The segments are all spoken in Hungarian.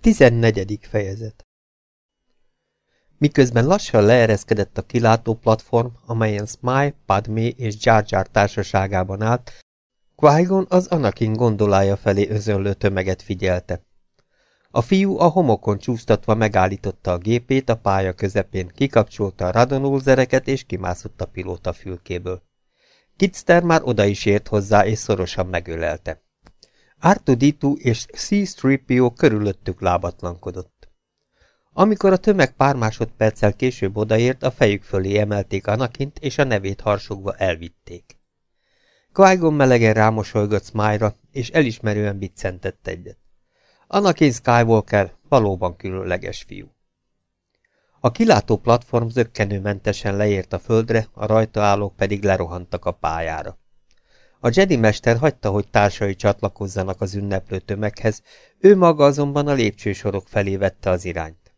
14. fejezet Miközben lassan leereszkedett a kilátó platform, amelyen Smile, Padmé és Jar Jar társaságában állt, qui az Anakin gondolája felé özönlő tömeget figyelte. A fiú a homokon csúsztatva megállította a gépét a pálya közepén, kikapcsolta a radonózereket és kimászott a pilóta fülkéből. Kitster már oda is ért hozzá és szorosan megölelte. Artuditu és C-3PO körülöttük lábatlankodott. Amikor a tömeg pár másodperccel később odaért, a fejük fölé emelték Anakint, és a nevét harsogva elvitték. qui melegen rámosolygott Smile-ra, és elismerően biccentett egyet. Anakin Skywalker valóban különleges fiú. A kilátó platform zöggenőmentesen leért a földre, a rajta állók pedig lerohantak a pályára. A Jedi mester hagyta, hogy társai csatlakozzanak az ünneplő tömeghez, ő maga azonban a lépcsősorok felé vette az irányt.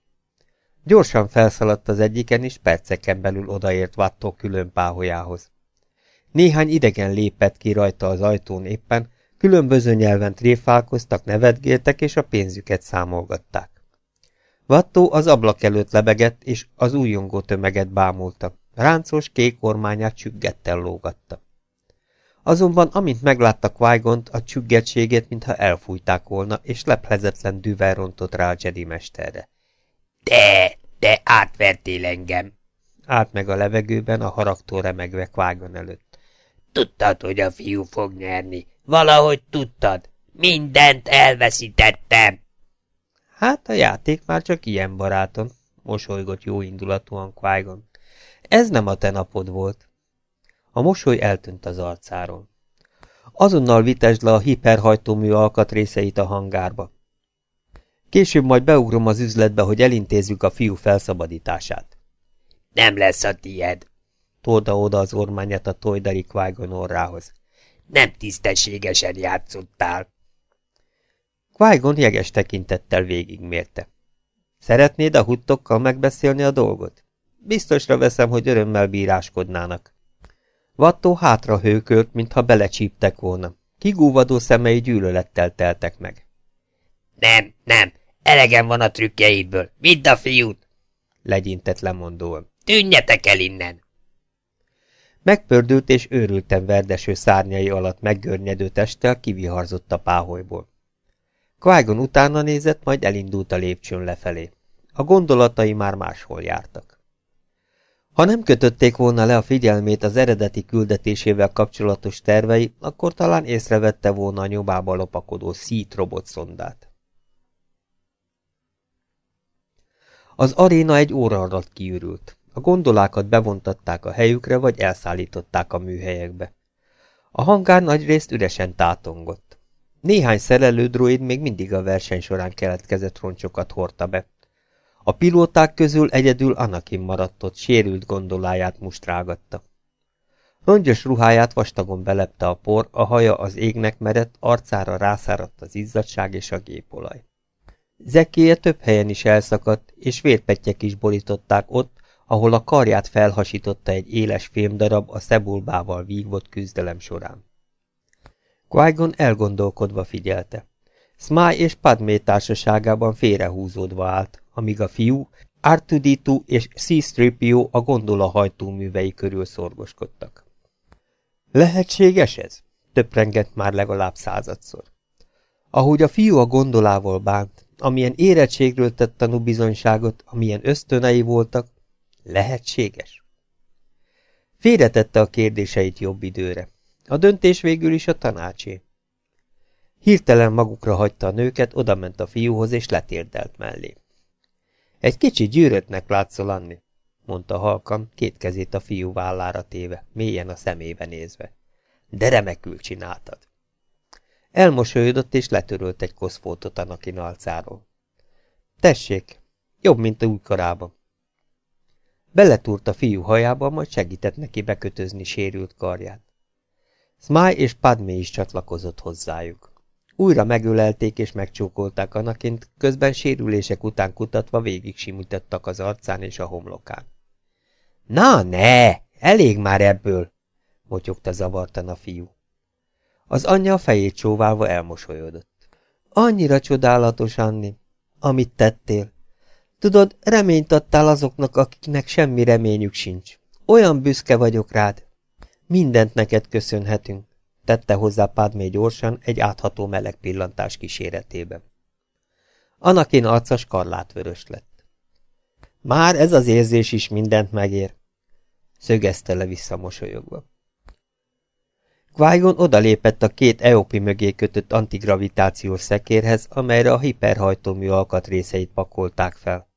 Gyorsan felszaladt az egyiken, és perceken belül odaért Vattó külön páholyához. Néhány idegen lépett ki rajta az ajtón éppen, különböző nyelven tréfálkoztak, nevetgéltek, és a pénzüket számolgatták. Vattó az ablak előtt lebegett, és az újongó tömeget bámulta. Ráncos kék ormányát csüggettel lógatta. Azonban, amint meglátta qui a csüggetségét, mintha elfújták volna, és leplezetlen düvel rontott rá a Jedi mesterre. – Te, te átvertél engem! Állt meg a levegőben a haragtól remegve qui előtt. – Tudtad, hogy a fiú fog nyerni. Valahogy tudtad. Mindent elveszítettem. Hát a játék már csak ilyen baráton, mosolygott jóindulatúan qui -Gon. Ez nem a te napod volt. A mosoly eltűnt az arcáról. Azonnal vitesd le a hiperhajtómű alkatrészeit a hangárba. Később majd beugrom az üzletbe, hogy elintézzük a fiú felszabadítását. Nem lesz a tied. Tolda oda az ormányát a tojdari qui orrához. Nem tisztességesen játszottál. qui jeges tekintettel végigmérte. Szeretnéd a huttokkal megbeszélni a dolgot? Biztosra veszem, hogy örömmel bíráskodnának. Vattó hátra hőkölt, mintha belecsíptek volna. Kigúvadó szemei gyűlölettel teltek meg. Nem, nem, elegem van a trükkjeidből. Vidd a fiút! Legyintett lemondóan. Tűnjetek el innen! Megpördült és őrülten verdeső szárnyai alatt meggörnyedő testtel kiviharzott a páholyból. qui utána nézett, majd elindult a lépcsőn lefelé. A gondolatai már máshol jártak. Ha nem kötötték volna le a figyelmét az eredeti küldetésével kapcsolatos tervei, akkor talán észrevette volna a nyomába lopakodó szít robotszondát. Az aréna egy óra alatt kiürült. A gondolákat bevontatták a helyükre, vagy elszállították a műhelyekbe. A hangár nagyrészt üresen tátongott. Néhány szerelődroid még mindig a verseny során keletkezett roncsokat hordta be. A pilóták közül egyedül Anakin maradt ott, sérült gondoláját mustrágatta. Rongyos ruháját vastagon belepte a por, a haja az égnek merett, arcára rászáradt az izzadság és a gépolaj. Zekéje több helyen is elszakadt, és vérpettyek is borították ott, ahol a karját felhasította egy éles fémdarab a szebulbával vívott küzdelem során. qui elgondolkodva figyelte. Smile és Padmé társaságában félrehúzódva állt, amíg a fiú, Artuditu és C-3PO a gondola hajtóművei körül szorgoskodtak. Lehetséges ez? Töprengett már legalább századszor. Ahogy a fiú a gondolával bánt, amilyen érettségről tett tanúbizonyságot, amilyen ösztönei voltak, Lehetséges? Félretette a kérdéseit jobb időre. A döntés végül is a tanácsé. Hirtelen magukra hagyta a nőket, odament a fiúhoz és letérdelt mellé. Egy kicsi gyűrötnek látszol, Anni, mondta halkan, két kezét a fiú vállára téve, mélyen a szemébe nézve. De remekül csináltad. Elmosolyodott és letörölt egy koszfótot Anakin alcáról. Tessék, jobb, mint újkorában. Beletúrt a fiú hajába, majd segített neki bekötözni sérült karját. Smile és Padmé is csatlakozott hozzájuk. Újra megölelték és megcsókolták Anakint, közben sérülések után kutatva végig simítottak az arcán és a homlokán. Na ne, elég már ebből, motyogta zavartan a fiú. Az anyja a fejét csóválva elmosolyodott. Annyira csodálatos, Anni. amit tettél. Tudod, reményt adtál azoknak, akiknek semmi reményük sincs. Olyan büszke vagyok rád. Mindent neked köszönhetünk, tette hozzá Padmé gyorsan egy átható meleg pillantás kíséretében. Anakin arca skarlátvörös lett. Már ez az érzés is mindent megér, szögezte le visszamosolyogva. Qui-Gon odalépett a két Eopi mögé kötött antigravitációs szekérhez, amelyre a hiperhajtómű alkatrészeit pakolták fel.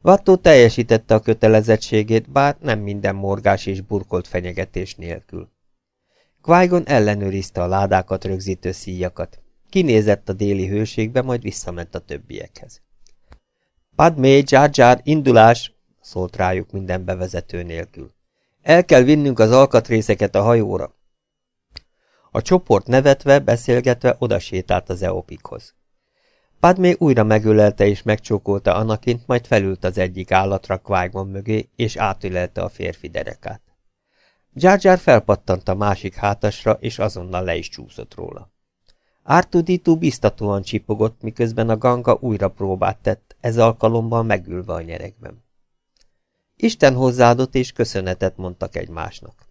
Vattó teljesítette a kötelezettségét, bár nem minden morgás és burkolt fenyegetés nélkül. Qui ellenőrizte a ládákat rögzítő szíjakat. Kinézett a déli hőségbe, majd visszament a többiekhez. Padmé, Jar Jar, indulás! szólt rájuk minden bevezető nélkül. El kell vinnünk az alkatrészeket a hajóra. A csoport nevetve, beszélgetve odasétált az Eopikhoz. Padmé újra megölelte és megcsókolta Anakint, majd felült az egyik állatra qui mögé, és átölelte a férfi derekát. Jar felpattant a másik hátasra, és azonnal le is csúszott róla. Ártuditu biztatóan csipogott, miközben a ganga újra próbát tett, ez alkalommal megülve a nyerekben. Isten hozzáadott és köszönetet mondtak egymásnak.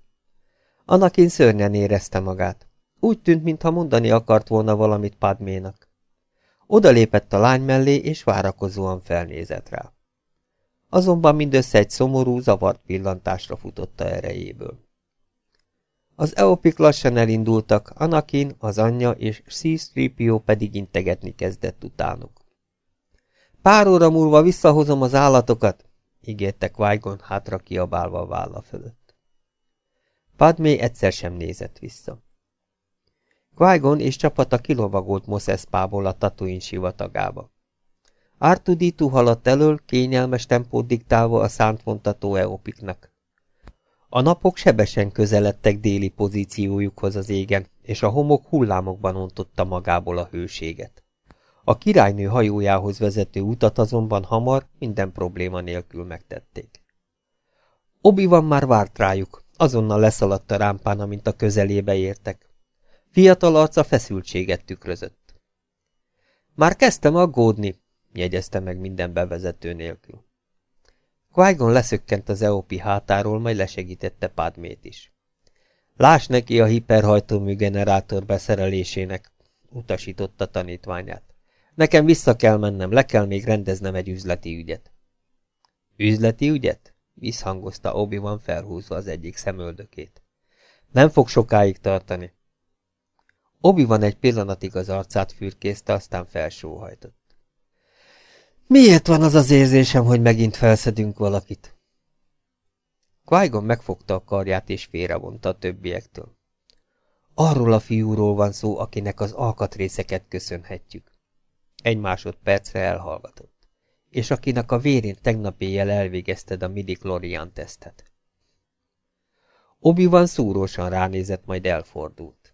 Anakin szörnyen érezte magát. Úgy tűnt, mintha mondani akart volna valamit Padménak. Odalépett a lány mellé, és várakozóan felnézett rá. Azonban mindössze egy szomorú, zavart pillantásra futotta erejéből. Az Eopik lassan elindultak, Anakin, az anyja és C-3PO pedig integetni kezdett utánuk. Pár óra múlva visszahozom az állatokat, ígérte qui hátra kiabálva a válla fölött. Padmé egyszer sem nézett vissza. qui és csapata kilovagolt Mos Espából a Tatooine sivatagába. Artuditu haladt elől, kényelmes tempót diktálva a szánt vontató Eopiknak. A napok sebesen közeledtek déli pozíciójukhoz az égen, és a homok hullámokban ontotta magából a hőséget. A királynő hajójához vezető utat azonban hamar, minden probléma nélkül megtették. obi van már várt rájuk, azonnal leszaladt a rámpán, amint a közelébe értek. Fiatal arca feszültséget tükrözött. Már kezdtem aggódni, jegyezte meg minden bevezető nélkül qui leszökkent az Eopi hátáról, majd lesegítette Padmét is. Láss neki a hiperhajtómű generátor beszerelésének, utasította tanítványát. Nekem vissza kell mennem, le kell még rendeznem egy üzleti ügyet. Üzleti ügyet? Visszhangozta Obi-Wan felhúzva az egyik szemöldökét. Nem fog sokáig tartani. Obi-Wan egy pillanatig az arcát fürkészte, aztán felsóhajtott. Miért van az az érzésem, hogy megint felszedünk valakit? qui megfogta a karját és félrevonta a többiektől. Arról a fiúról van szó, akinek az alkatrészeket köszönhetjük. Egy másodpercre elhallgatott. És akinek a vérén tegnap éjjel elvégezted a midi tesztet. Obi-Wan szúrósan ránézett, majd elfordult.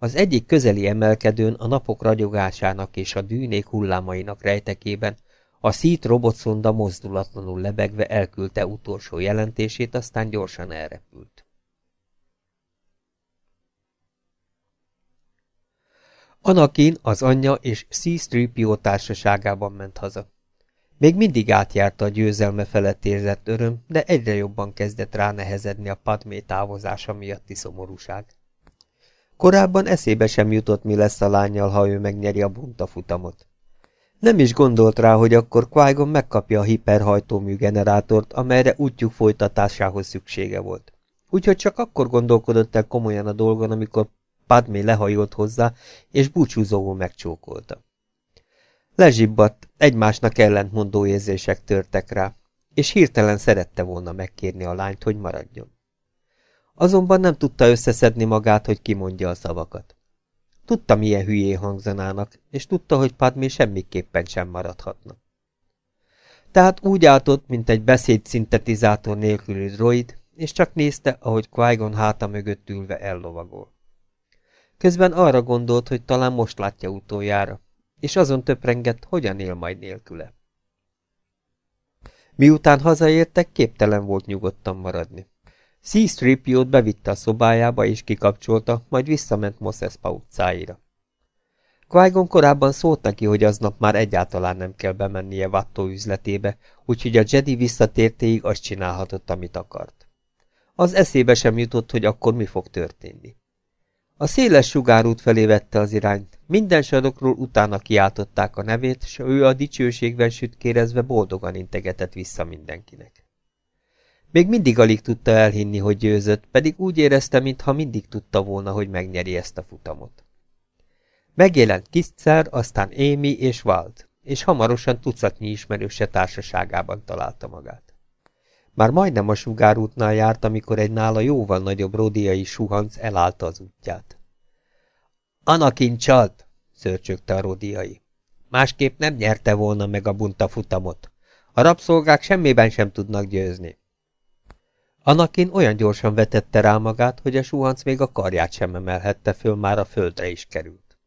Az egyik közeli emelkedőn a napok ragyogásának és a dűnék hullámainak rejtekében a szít robotszonda mozdulatlanul lebegve elküldte utolsó jelentését, aztán gyorsan elrepült. Anakin, az anyja és C-3PO társaságában ment haza. Még mindig átjárta a győzelme felett érzett öröm, de egyre jobban kezdett ránehezedni a Padmé távozása miatti szomorúság. Korábban eszébe sem jutott, mi lesz a lányjal, ha ő megnyeri a bunta futamot. Nem is gondolt rá, hogy akkor qui megkapja a hiperhajtómű generátort, amelyre útjuk folytatásához szüksége volt. Úgyhogy csak akkor gondolkodott el komolyan a dolgon, amikor Padmé lehajolt hozzá, és búcsúzóul megcsókolta. Lezsibbadt, egymásnak ellentmondó érzések törtek rá, és hirtelen szerette volna megkérni a lányt, hogy maradjon. Azonban nem tudta összeszedni magát, hogy kimondja a szavakat. Tudta, milyen hülyé hangzanának, és tudta, hogy Padmé semmiképpen sem maradhatna. Tehát úgy álltott, mint egy beszédszintetizátor nélküli droid, és csak nézte, ahogy qui háta mögött ülve ellovagol. Közben arra gondolt, hogy talán most látja utoljára, és azon töprengett, hogyan él majd nélküle. Miután hazaértek, képtelen volt nyugodtan maradni. C-3PO-t bevitte a szobájába és kikapcsolta, majd visszament Moszeszpa utcáira. qui korábban szólt neki, hogy aznap már egyáltalán nem kell bemennie Vattó üzletébe, úgyhogy a Jedi visszatértéig azt csinálhatott, amit akart. Az eszébe sem jutott, hogy akkor mi fog történni. A széles sugárút felé vette az irányt, minden sarokról utána kiáltották a nevét, s ő a dicsőségben sütkérezve boldogan integetett vissza mindenkinek. Még mindig alig tudta elhinni, hogy győzött, pedig úgy érezte, mintha mindig tudta volna, hogy megnyeri ezt a futamot. Megjelent Kiszer, aztán Amy és Walt, és hamarosan tucatnyi ismerőse társaságában találta magát. Már majdnem a sugárútnál járt, amikor egy nála jóval nagyobb rodiai suhanc elállta az útját. Anakin csalt, szörcsögte a rodiai. Másképp nem nyerte volna meg a bunta futamot. A rabszolgák semmiben sem tudnak győzni. Anakin olyan gyorsan vetette rá magát, hogy a suhanc még a karját sem emelhette föl, már a földre is került.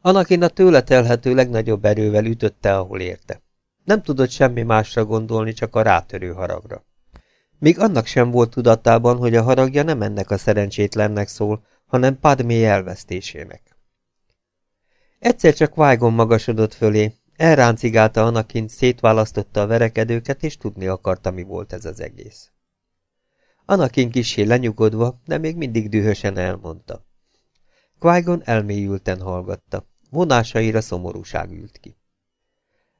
Anakin a tőle telhető legnagyobb erővel ütötte, ahol érte. Nem tudott semmi másra gondolni, csak a rátörő haragra. Még annak sem volt tudatában, hogy a haragja nem ennek a szerencsétlennek szól, hanem Padmé elvesztésének. Egyszer csak Vágon magasodott fölé, elráncigálta Anakin, szétválasztotta a verekedőket, és tudni akarta, mi volt ez az egész. Anakin kisé lenyugodva, de még mindig dühösen elmondta. qui elmélyülten hallgatta, vonásaira szomorúság ült ki.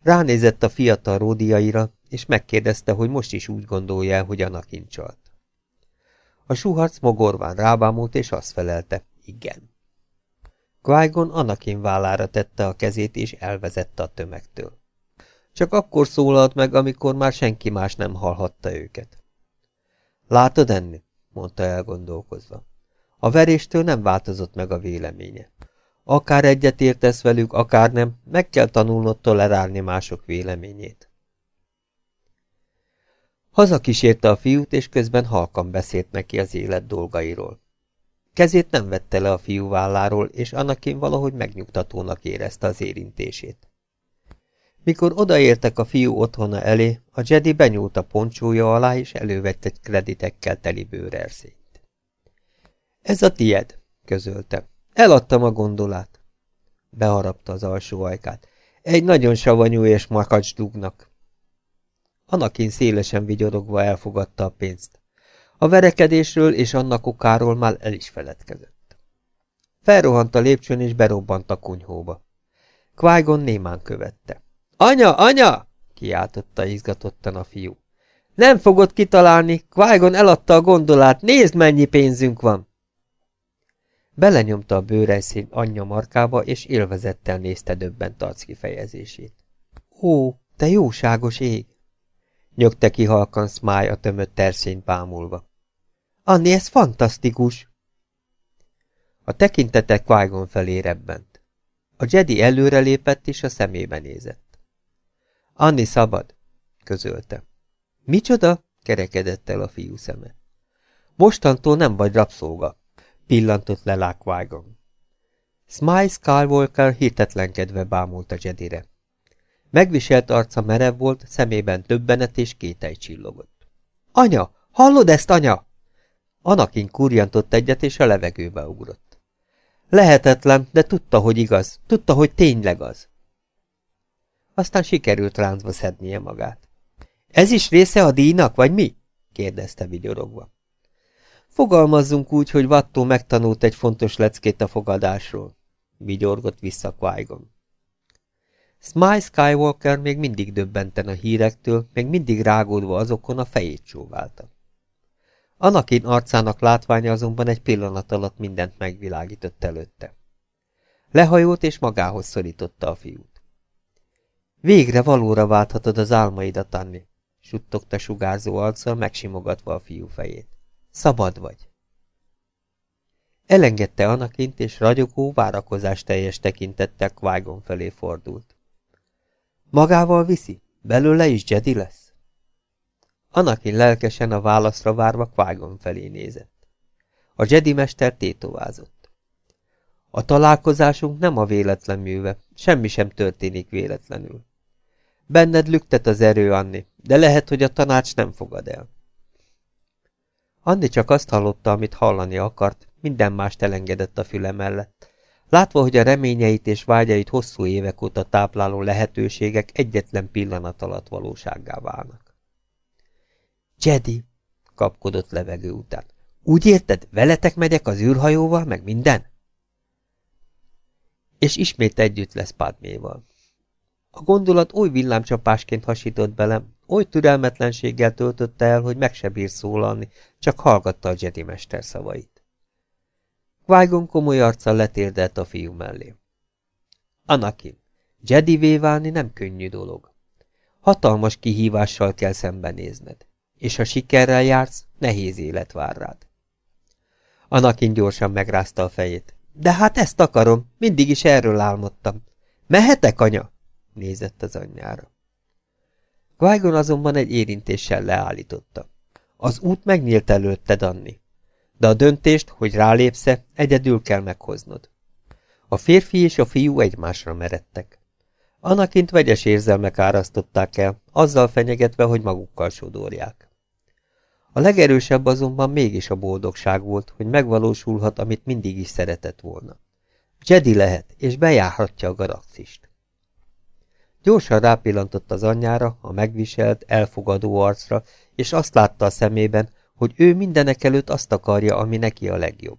Ránézett a fiatal ródiaira, és megkérdezte, hogy most is úgy gondolja, hogy Anakin csalt. A suharc mogorván rábámult, és azt felelte, igen. qui Anakin vállára tette a kezét, és elvezette a tömegtől. Csak akkor szólalt meg, amikor már senki más nem hallhatta őket. Látod enni? mondta elgondolkozva. A veréstől nem változott meg a véleménye. Akár egyet értesz velük, akár nem, meg kell tanulnod tolerálni mások véleményét. Hazakísérte a fiút, és közben halkan beszélt neki az élet dolgairól. Kezét nem vette le a fiú válláról, és Anakin valahogy megnyugtatónak érezte az érintését. Mikor odaértek a fiú otthona elé, a Jedi benyúlt a poncsója alá, és elővett egy kreditekkel teli bőrerszényt. Ez a tied, közölte. Eladtam a gondolát. Beharapta az alsó ajkát. Egy nagyon savanyú és makacs dugnak. Anakin szélesen vigyorogva elfogadta a pénzt. A verekedésről és annak okáról már el is feledkezett. Felrohant a lépcsőn és berobbant a kunyhóba. qui némán követte. Anya, anya! kiáltotta izgatottan a fiú. Nem fogod kitalálni, qui eladta a gondolát, nézd mennyi pénzünk van! Belenyomta a bőrejszín anyja markába, és élvezettel nézte döbbent arc kifejezését. Ó, te jóságos ég! Nyögte ki halkan Smile a tömött terszényt bámulva. Anni, ez fantasztikus! A tekintete qui felé rebbent. A Jedi előrelépett, és a szemébe nézett. Anni szabad, közölte. Micsoda? kerekedett el a fiú szeme. Mostantól nem vagy rabszolga, pillantott le Lákvágon. Smile Skywalker hitetlenkedve bámult a Jedire. Megviselt arca merev volt, szemében többenet és kételj csillogott. Anya! Hallod ezt, anya? Anakin kurjantott egyet, és a levegőbe ugrott. Lehetetlen, de tudta, hogy igaz, tudta, hogy tényleg az. Aztán sikerült ráncba szednie magát. Ez is része a díjnak, vagy mi? kérdezte vigyorogva. Fogalmazzunk úgy, hogy Vattó megtanult egy fontos leckét a fogadásról. Vigyorgott vissza qui -Gon. Smile Skywalker még mindig döbbenten a hírektől, még mindig rágódva azokon a fejét csóválta. Anakin arcának látványa azonban egy pillanat alatt mindent megvilágított előtte. Lehajolt és magához szorította a fiút. Végre valóra válthatod az álmaidat, Anni, suttogta sugárzó arccal, megsimogatva a fiú fejét. Szabad vagy. Elengedte Anakint, és ragyogó, várakozás teljes tekintettel qui felé fordult. Magával viszi? Belőle is Jedi lesz? Anakin lelkesen a válaszra várva qui felé nézett. A Jedi mester tétovázott. A találkozásunk nem a véletlen műve, semmi sem történik véletlenül. Benned lüktet az erő, Anni, de lehet, hogy a tanács nem fogad el. Anni csak azt hallotta, amit hallani akart, minden mást elengedett a füle mellett. Látva, hogy a reményeit és vágyait hosszú évek óta tápláló lehetőségek egyetlen pillanat alatt valósággá válnak. Jedi, kapkodott levegő után. Úgy érted, veletek megyek az űrhajóval, meg minden? És ismét együtt lesz Padméval. A gondolat oly villámcsapásként hasított belem, oly türelmetlenséggel töltötte el, hogy meg se bír szólalni, csak hallgatta a Jedi mester szavait. qui komoly arccal letérdelt a fiú mellé. Anakin, Jedi válni nem könnyű dolog. Hatalmas kihívással kell szembenézned, és ha sikerrel jársz, nehéz élet vár rád. Anakin gyorsan megrázta a fejét. De hát ezt akarom, mindig is erről álmodtam. Mehetek, anya? Nézett az anyjára. qui azonban egy érintéssel leállította. Az út megnyílt előtted, Anni. De a döntést, hogy rálépsz-e, egyedül kell meghoznod. A férfi és a fiú egymásra meredtek. Anakint vegyes érzelmek árasztották el, azzal fenyegetve, hogy magukkal sodorják. A legerősebb azonban mégis a boldogság volt, hogy megvalósulhat, amit mindig is szeretett volna. Jedi lehet, és bejárhatja a galaxist. Gyorsan rápillantott az anyjára, a megviselt, elfogadó arcra, és azt látta a szemében, hogy ő mindenek előtt azt akarja, ami neki a legjobb.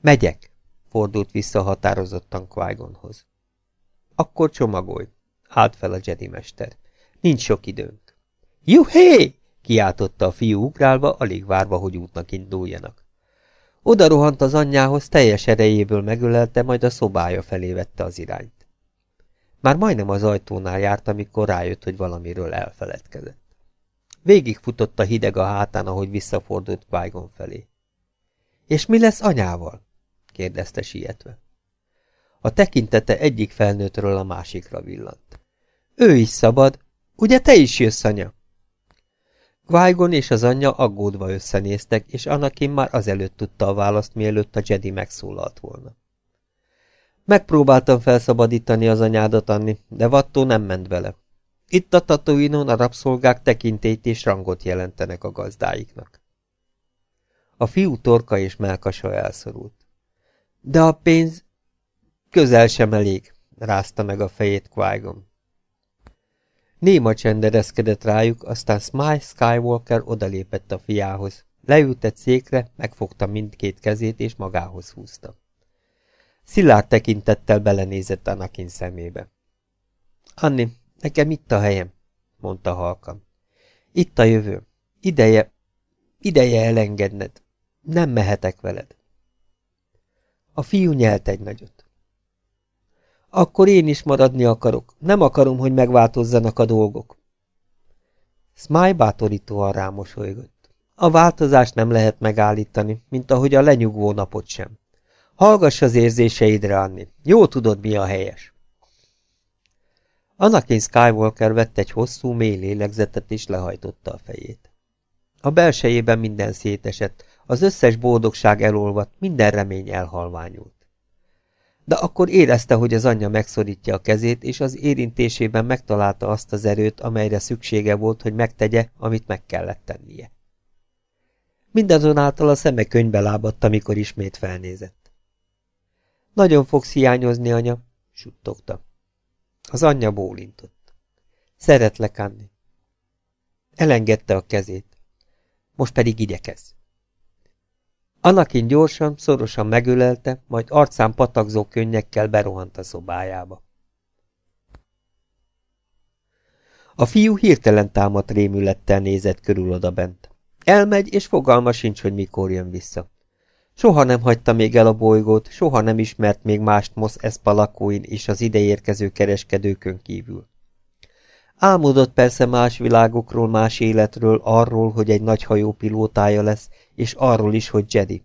Megyek, fordult vissza határozottan qui -Gonhoz. Akkor csomagolj, állt fel a Jedi mester. Nincs sok időnk. Juhé! kiáltotta a fiú ugrálva, alig várva, hogy útnak induljanak. Oda rohant az anyjához, teljes erejéből megölelte, majd a szobája felé vette az irányt. Már majdnem az ajtónál járt, amikor rájött, hogy valamiről elfeledkezett. Végigfutott a hideg a hátán, ahogy visszafordult qui felé. És mi lesz anyával? kérdezte sietve. A tekintete egyik felnőttről a másikra villant. Ő is szabad, ugye te is jössz, anya? qui és az anyja aggódva összenéztek, és Anakin már azelőtt tudta a választ, mielőtt a Jedi megszólalt volna. Megpróbáltam felszabadítani az anyádat, Anni, de Vattó nem ment vele. Itt a Tatooine-on a rabszolgák tekintélyt és rangot jelentenek a gazdáiknak. A fiú torka és melkasa elszorult. De a pénz közel sem elég, rázta meg a fejét qui -Gon. Néma csendereszkedett rájuk, aztán Smile Skywalker odalépett a fiához. Leült egy székre, megfogta mindkét kezét és magához húzta. Szilárd tekintettel belenézett Anakin szemébe. Anni, nekem itt a helyem, mondta halkan. Itt a jövő. Ideje, ideje elengedned. Nem mehetek veled. A fiú nyelt egy nagyot. Akkor én is maradni akarok. Nem akarom, hogy megváltozzanak a dolgok. Smile bátorítóan rámosolygott. A változást nem lehet megállítani, mint ahogy a lenyugvó napot sem. Hallgass az érzéseidre, Anni. Jó tudod, mi a helyes. Anakin Skywalker vett egy hosszú, mély lélegzetet és lehajtotta a fejét. A belsejében minden szétesett, az összes boldogság elolvadt, minden remény elhalványult de akkor érezte, hogy az anyja megszorítja a kezét, és az érintésében megtalálta azt az erőt, amelyre szüksége volt, hogy megtegye, amit meg kellett tennie. Mindazonáltal a szeme könybe lábadt, amikor ismét felnézett. Nagyon fogsz hiányozni, anya, suttogta. Az anyja bólintott. Szeretlek, Anni. Elengedte a kezét. Most pedig igyekezz. Anakin gyorsan, szorosan megölelte, majd arcán patakzó könnyekkel berohant a szobájába. A fiú hirtelen támadt rémülettel nézett körül odabent. Elmegy, és fogalma sincs, hogy mikor jön vissza. Soha nem hagyta még el a bolygót, soha nem ismert még mást Mosz Eszpalakóin és az ideérkező kereskedőkön kívül. Álmodott persze más világokról, más életről, arról, hogy egy nagy hajó pilótája lesz, és arról is, hogy Jedi.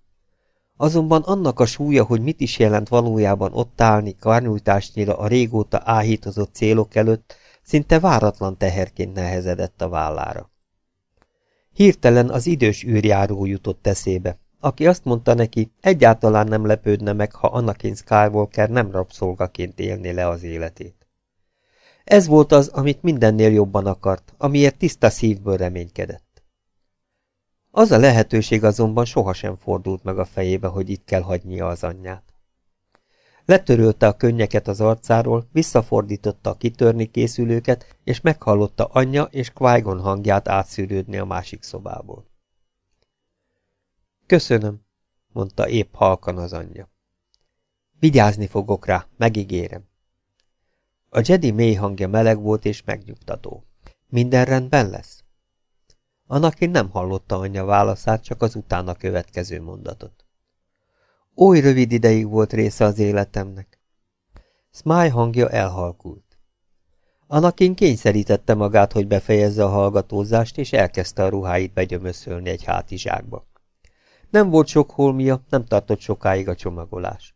Azonban annak a súlya, hogy mit is jelent valójában ott állni karnyújtásnyira a régóta áhítozott célok előtt, szinte váratlan teherként nehezedett a vállára. Hirtelen az idős űrjáró jutott eszébe, aki azt mondta neki, egyáltalán nem lepődne meg, ha Anakin Skywalker nem rabszolgaként élné le az életét. Ez volt az, amit mindennél jobban akart, amiért tiszta szívből reménykedett. Az a lehetőség azonban sohasem fordult meg a fejébe, hogy itt kell hagynia az anyját. Letörölte a könnyeket az arcáról, visszafordította a kitörni készülőket, és meghallotta anyja és qui hangját átszűrődni a másik szobából. Köszönöm, mondta épp halkan az anyja. Vigyázni fogok rá, megígérem. A Jedi mély hangja meleg volt és megnyugtató. Minden rendben lesz? Anakin nem hallotta anyja válaszát, csak az utána következő mondatot. Oly rövid ideig volt része az életemnek. Smile hangja elhalkult. Anakin kényszerítette magát, hogy befejezze a hallgatózást, és elkezdte a ruháit begyömöszölni egy hátizsákba. Nem volt sok holmia, nem tartott sokáig a csomagolás.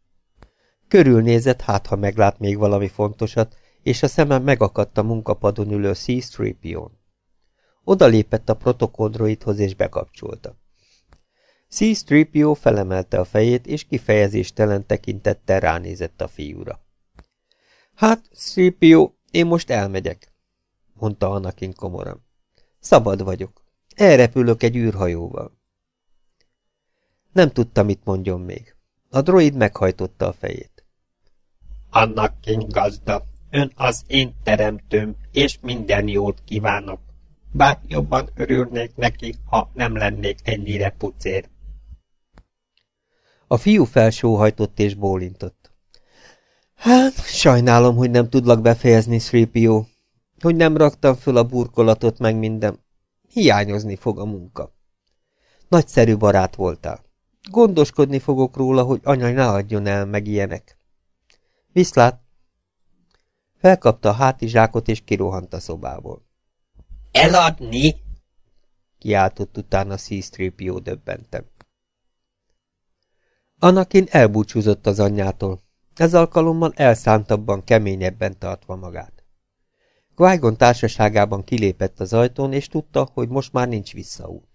Körülnézett, hát ha meglát még valami fontosat, és a szeme megakadt a munkapadon ülő C-3PO-n. Oda lépett a protokoldroidhoz és bekapcsolta. C-3PO felemelte a fejét, és kifejezéstelen tekintettel ránézett a fiúra. Hát, 3PO, én most elmegyek, mondta Anakin komoran. Szabad vagyok. Elrepülök egy űrhajóval. Nem tudta, mit mondjon még. A droid meghajtotta a fejét. Anakin gazda, ön az én teremtőm, és minden jót kívánok. Bár jobban örülnék neki, ha nem lennék ennyire pucér. A fiú felsóhajtott és bólintott. Hát, sajnálom, hogy nem tudlak befejezni, Sripio. Hogy nem raktam föl a burkolatot meg minden. Hiányozni fog a munka. Nagyszerű barát voltál. Gondoskodni fogok róla, hogy anya ne adjon el meg ilyenek. Viszlát! Felkapta a hátizsákot és kirohant a szobából. Eladni? Kiáltott utána C-3PO döbbentem. Anakin elbúcsúzott az anyjától, ez alkalommal elszántabban, keményebben tartva magát. qui társaságában kilépett az ajtón, és tudta, hogy most már nincs visszaút.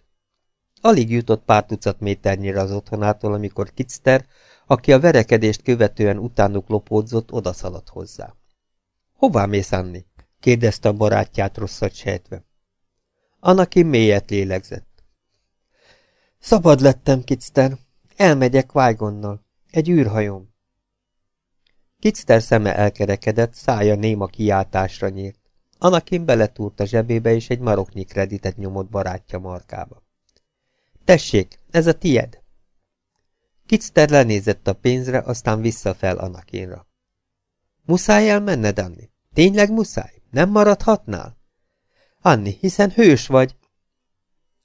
Alig jutott pár tucat méternyire az otthonától, amikor Kitster, aki a verekedést követően utánuk lopódzott, odaszaladt hozzá. – Hová mész, Anni? – kérdezte a barátját rosszat sejtve. Anakin mélyet lélegzett. – Szabad lettem, Kitster, Elmegyek Vájgonnal. Egy űrhajóm. Kitster szeme elkerekedett, szája néma kiáltásra nyílt. Anakin beletúrt a zsebébe, és egy maroknyi kreditet nyomott barátja markába. Tessék, ez a tied. Kitster lenézett a pénzre, aztán visszafel Anakinra. Muszáj elmenned, Anni? Tényleg muszáj? Nem maradhatnál? Anni, hiszen hős vagy.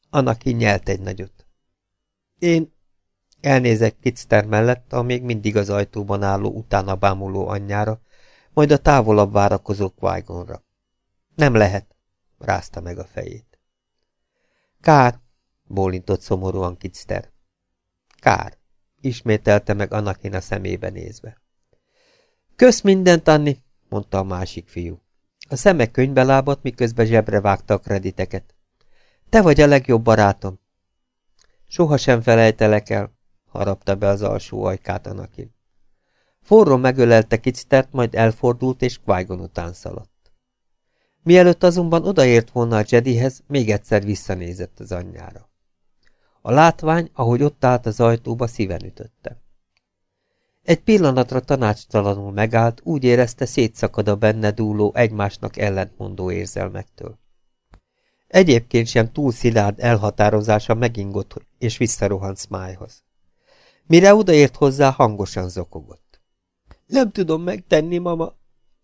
Anakin nyelt egy nagyot. Én Elnézek Kitster mellett, a még mindig az ajtóban álló utána bámuló anyjára, majd a távolabb várakozó qui Nem lehet, rázta meg a fejét. Kár, bólintott szomorúan Kitster. Kár, ismételte meg Anakin a szemébe nézve. Kösz mindent, Anni, mondta a másik fiú. A szeme könyvbe lábadt, miközben zsebre vágta a krediteket. Te vagy a legjobb barátom. Soha sem felejtelek el, harapta be az alsó ajkát Anakin. Forró megölelte Kictert, majd elfordult és qui után szaladt. Mielőtt azonban odaért volna a Jedihez, még egyszer visszanézett az anyjára. A látvány, ahogy ott állt az ajtóba, szíven ütötte. Egy pillanatra tanácstalanul megállt, úgy érezte szétszakad a benne dúló, egymásnak ellentmondó érzelmektől. Egyébként sem túl szilárd elhatározása megingott, és visszarohant Smyhoz. Mire odaért hozzá, hangosan zokogott. Nem tudom megtenni, mama,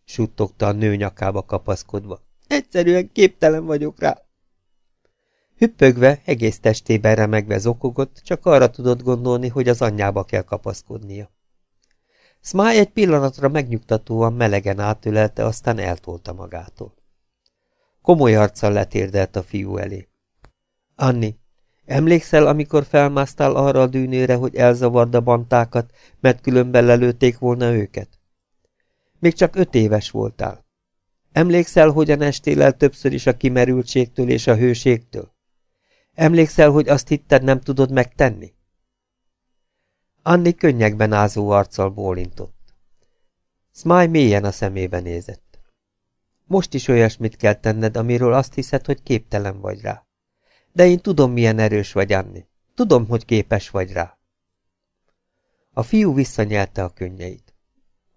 suttogta a nő nyakába kapaszkodva. Egyszerűen képtelen vagyok rá. Hüppögve, egész testében remegve zokogott, csak arra tudott gondolni, hogy az anyjába kell kapaszkodnia. Smile egy pillanatra megnyugtatóan melegen átölelte, aztán eltolta magától. Komoly arccal letérdelt a fiú elé. Anni, Emlékszel, amikor felmásztál arra a dűnőre, hogy elzavard a bantákat, mert különben lelőtték volna őket? Még csak öt éves voltál. Emlékszel, hogyan estél el többször is a kimerültségtől és a hőségtől? Emlékszel, hogy azt hitted, nem tudod megtenni? Anni könnyekben ázó arccal bólintott. Smile mélyen a szemébe nézett. Most is olyasmit kell tenned, amiről azt hiszed, hogy képtelen vagy rá. De én tudom, milyen erős vagy, Anni. Tudom, hogy képes vagy rá. A fiú visszanyelte a könnyeit.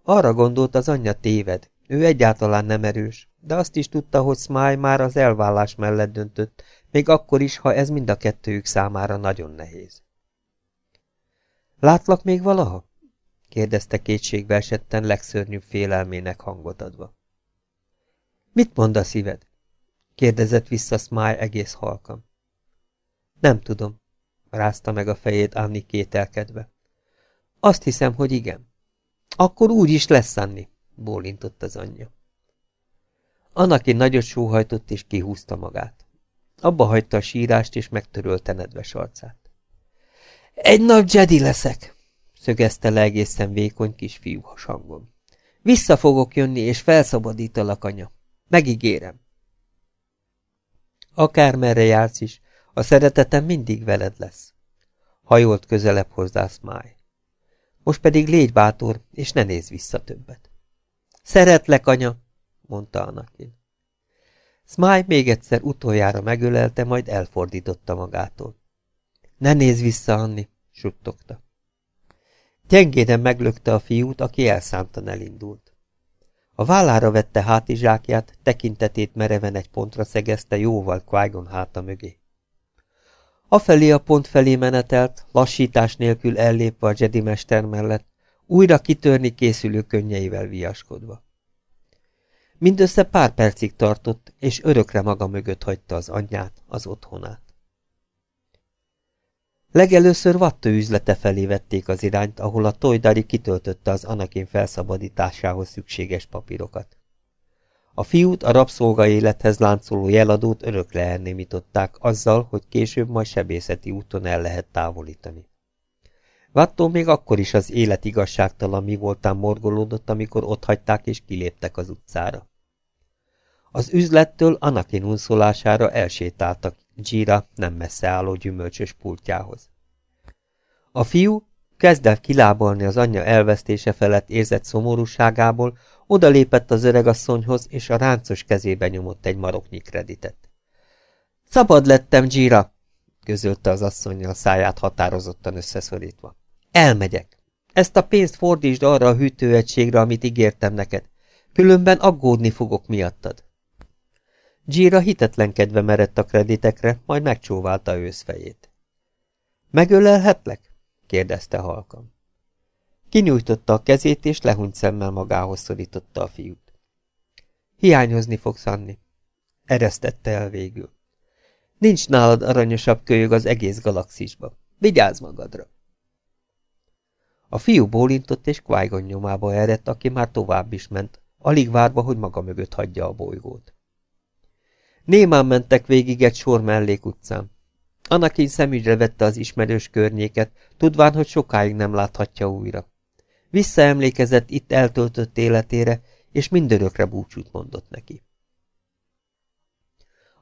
Arra gondolt, az anyja téved. Ő egyáltalán nem erős, de azt is tudta, hogy Smile már az elvállás mellett döntött, még akkor is, ha ez mind a kettőjük számára nagyon nehéz. Látlak még valaha? kérdezte kétségbe esetten legszörnyűbb félelmének hangot adva. Mit mond a szíved? kérdezett vissza Smile egész halkan. Nem tudom, rázta meg a fejét Anni kételkedve. Azt hiszem, hogy igen. Akkor úgy is lesz, Anni, bólintott az anyja. Anakin nagyot sóhajtott és kihúzta magát. Abba hagyta a sírást és megtörölte nedves arcát. Egy nap Jedi leszek, szögezte le egészen vékony kisfiú hangon. Vissza fogok jönni, és felszabadítalak, anya. Megígérem. Akármerre jársz is, a szeretetem mindig veled lesz. Hajolt közelebb hozzá Smile. Most pedig légy bátor, és ne nézz vissza többet. Szeretlek, anya, mondta Anakin. Smile még egyszer utoljára megölelte, majd elfordította magától. Ne nézz vissza, Anni, suttogta. Gyengéden meglökte a fiút, aki elszántan elindult. A vállára vette hátizsákját, tekintetét mereven egy pontra szegezte jóval qui háta mögé. Afelé a pont felé menetelt, lassítás nélkül ellépve a Jedi mester mellett, újra kitörni készülő könnyeivel viaskodva. Mindössze pár percig tartott, és örökre maga mögött hagyta az anyját, az otthonát. Legelőször Vattő üzlete felé vették az irányt, ahol a Tojdari kitöltötte az Anakin felszabadításához szükséges papírokat. A fiút a rabszolga élethez láncoló jeladót örökre elnémították azzal, hogy később majd sebészeti úton el lehet távolítani. Vattó még akkor is az élet igazságtalan mi voltán morgolódott, amikor ott hagyták és kiléptek az utcára. Az üzlettől Anakin unszolására elsétáltak Gira nem messze álló gyümölcsös pultjához. A fiú, kezd el kilábalni az anyja elvesztése felett érzett szomorúságából, odalépett az öregasszonyhoz, és a ráncos kezébe nyomott egy maroknyi kreditet. Szabad lettem, Gira, közölte az asszonyja a száját határozottan összeszorítva. Elmegyek. Ezt a pénzt fordítsd arra a hűtőegységre, amit ígértem neked. Különben aggódni fogok miattad. Gira hitetlenkedve merett a kreditekre, majd megcsóválta őszfejét. Megölelhetlek? kérdezte halkan. Kinyújtotta a kezét, és lehunyt szemmel magához szorította a fiút. Hiányozni fogsz, Anni, eresztette el végül. Nincs nálad aranyosabb kölyög az egész galaxisba. Vigyázz magadra! A fiú bólintott, és qui nyomába eredt, aki már tovább is ment, alig várva, hogy maga mögött hagyja a bolygót. Némán mentek végig egy sor mellékutcán. Anakin szemügyre vette az ismerős környéket, tudván, hogy sokáig nem láthatja újra. Visszaemlékezett itt eltöltött életére, és mindörökre búcsút mondott neki.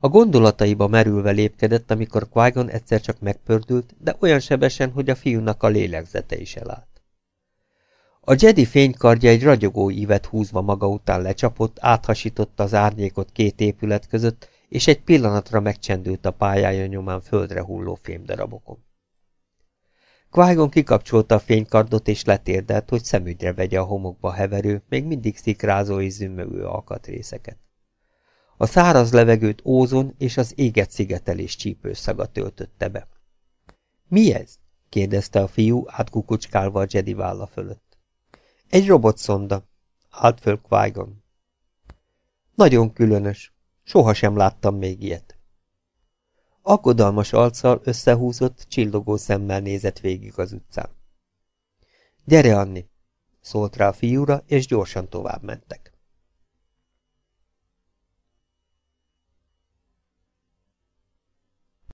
A gondolataiba merülve lépkedett, amikor qui egyszer csak megpördült, de olyan sebesen, hogy a fiúnak a lélegzete is elállt. A Jedi fénykardja egy ragyogó ívet húzva maga után lecsapott, áthasította az árnyékot két épület között, és egy pillanatra megcsendült a pályája nyomán földre hulló fémdarabokon. qui kikapcsolta a fénykardot és letérdelt, hogy szemügyre vegye a homokba heverő, még mindig szikrázó és zümmögő alkatrészeket. A száraz levegőt ózon és az éget szigetelés csípőszaga töltötte be. – Mi ez? – kérdezte a fiú, átkukucskálva a Jedi válla fölött. – Egy robotszonda – állt föl qui -Gon. Nagyon különös, Sohasem láttam még ilyet. Aggodalmas arccal összehúzott, csillogó szemmel nézett végig az utcán. Gyere, Anni! szólt rá a fiúra, és gyorsan tovább mentek.